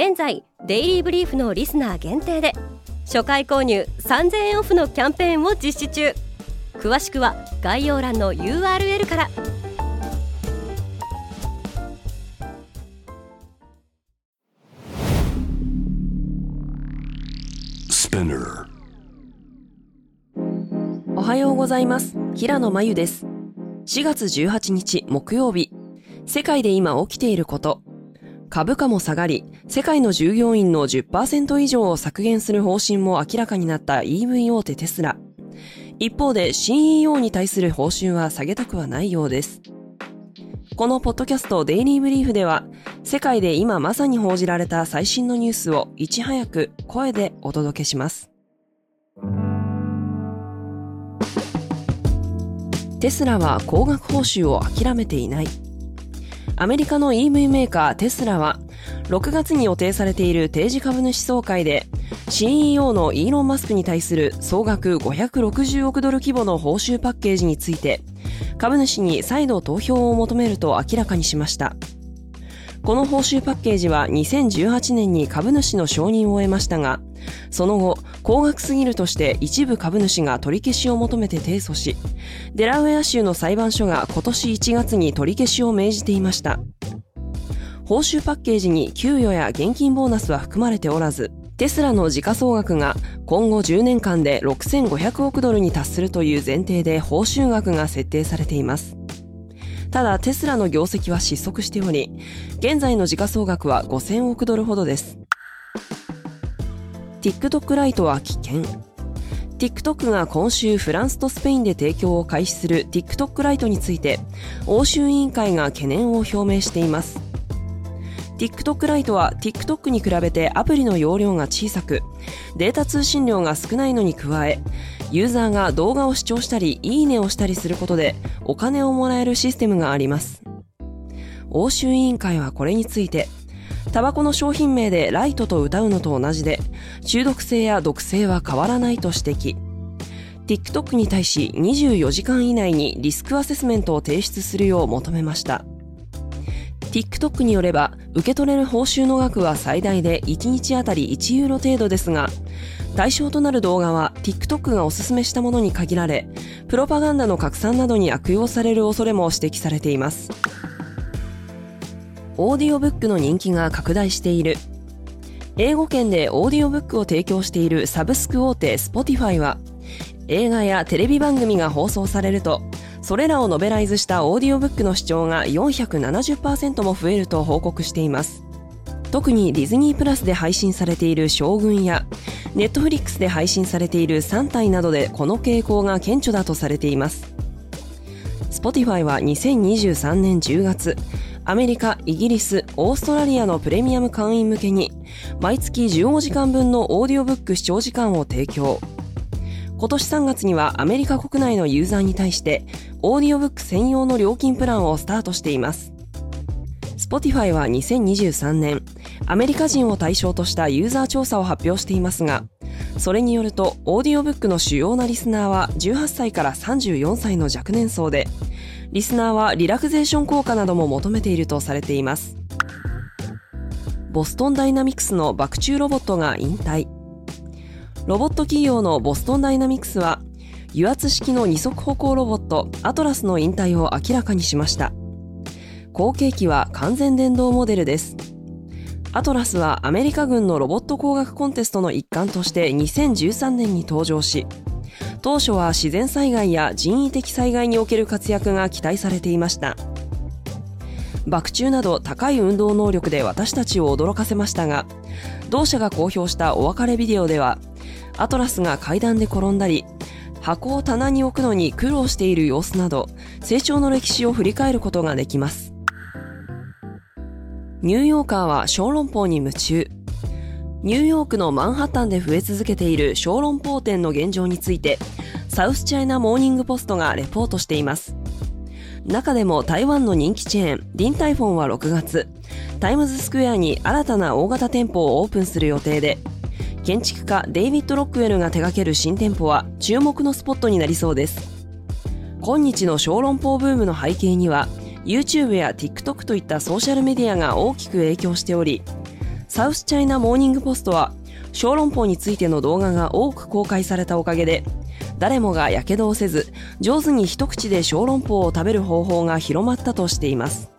現在デイリーブリーフのリスナー限定で初回購入3000円オフのキャンペーンを実施中。詳しくは概要欄の URL から。おはようございます。平野真由です。4月18日木曜日。世界で今起きていること株価も下がり、世界の従業員の10%以上を削減する方針も明らかになった EV 大手テスラ。一方で CEO に対する報酬は下げたくはないようです。このポッドキャストデイリーブリーフでは、世界で今まさに報じられた最新のニュースをいち早く声でお届けします。テスラは高額報酬を諦めていない。アメリカの EV メーカーテスラは、6月に予定されている定時株主総会で、CEO のイーロン・マスクに対する総額560億ドル規模の報酬パッケージについて、株主に再度投票を求めると明らかにしました。この報酬パッケージは2018年に株主の承認を得ましたが、その後、高額すぎるとして一部株主が取り消しを求めて提訴し、デラウェア州の裁判所が今年1月に取り消しを命じていました。報酬パッケージに給与や現金ボーナスは含まれておらず、テスラの時価総額が今後10年間で6500億ドルに達するという前提で報酬額が設定されています。ただテスラの業績は失速しており、現在の時価総額は5000億ドルほどです。TikTok ライトは危険。TikTok が今週フランスとスペインで提供を開始する TikTok ライトについて欧州委員会が懸念を表明しています。TikTok ライトは TikTok に比べてアプリの容量が小さくデータ通信量が少ないのに加えユーザーが動画を視聴したりいいねをしたりすることでお金をもらえるシステムがあります。欧州委員会はこれについてタバコの商品名でライトと歌うのと同じで、中毒性や毒性は変わらないと指摘。TikTok に対し24時間以内にリスクアセスメントを提出するよう求めました。TikTok によれば、受け取れる報酬の額は最大で1日あたり1ユーロ程度ですが、対象となる動画は TikTok がおすすめしたものに限られ、プロパガンダの拡散などに悪用される恐れも指摘されています。オーディオブックの人気が拡大している。英語圏でオーディオブックを提供しているサブスク大手 Spotify は映画やテレビ番組が放送されるとそれらをノベライズしたオーディオブックの視聴が470%も増えると報告しています。特にディズニープラスで配信されている将軍やネットフリックスで配信されている3体などでこの傾向が顕著だとされています。Spotify は2023年10月アメリカ、イギリス、オーストラリアのプレミアム会員向けに毎月15時間分のオーディオブック視聴時間を提供。今年3月にはアメリカ国内のユーザーに対してオーディオブック専用の料金プランをスタートしています。Spotify は2023年、アメリカ人を対象としたユーザー調査を発表していますが、それによると、オーディオブックの主要なリスナーは18歳から34歳の若年層で、リスナーはリラクゼーション効果なども求めているとされています。ボストンダイナミクスの爆中ロボットが引退。ロボット企業のボストンダイナミクスは、油圧式の二足歩行ロボットアトラスの引退を明らかにしました。後継機は完全電動モデルです。アトラスはアメリカ軍のロボット工学コンテストの一環として2013年に登場し、当初は自然災害や人為的災害における活躍が期待されていました。爆中など高い運動能力で私たちを驚かせましたが同社が公表したお別れビデオではアトラスが階段で転んだり箱を棚に置くのに苦労している様子など成長の歴史を振り返ることができます。ニューヨーカーは小籠包に夢中。ニューヨークのマンハッタンで増え続けている小籠包店の現状についてサウスチャイナモーニングポストがレポートしています。中でも台湾の人気チェーンディンタイフォンは6月タイムズスクエアに新たな大型店舗をオープンする予定で建築家デイビッド・ロックウェルが手掛ける新店舗は注目のスポットになりそうです。今日の小籠包ブームの背景には YouTube や TikTok といったソーシャルメディアが大きく影響しておりサウスチャイナモーニングポストは小籠包についての動画が多く公開されたおかげで誰もが火傷をせず上手に一口で小籠包を食べる方法が広まったとしています。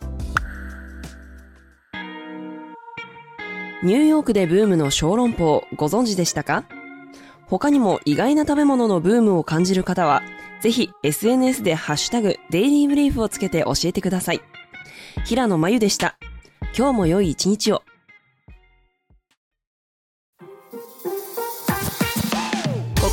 ニューヨークでブームの小籠包ご存知でしたか？他にも意外な食べ物のブームを感じる方はぜひ SNS でハッシュタグデイリーブリーフをつけて教えてください。平野真由でした。今日も良い一日を。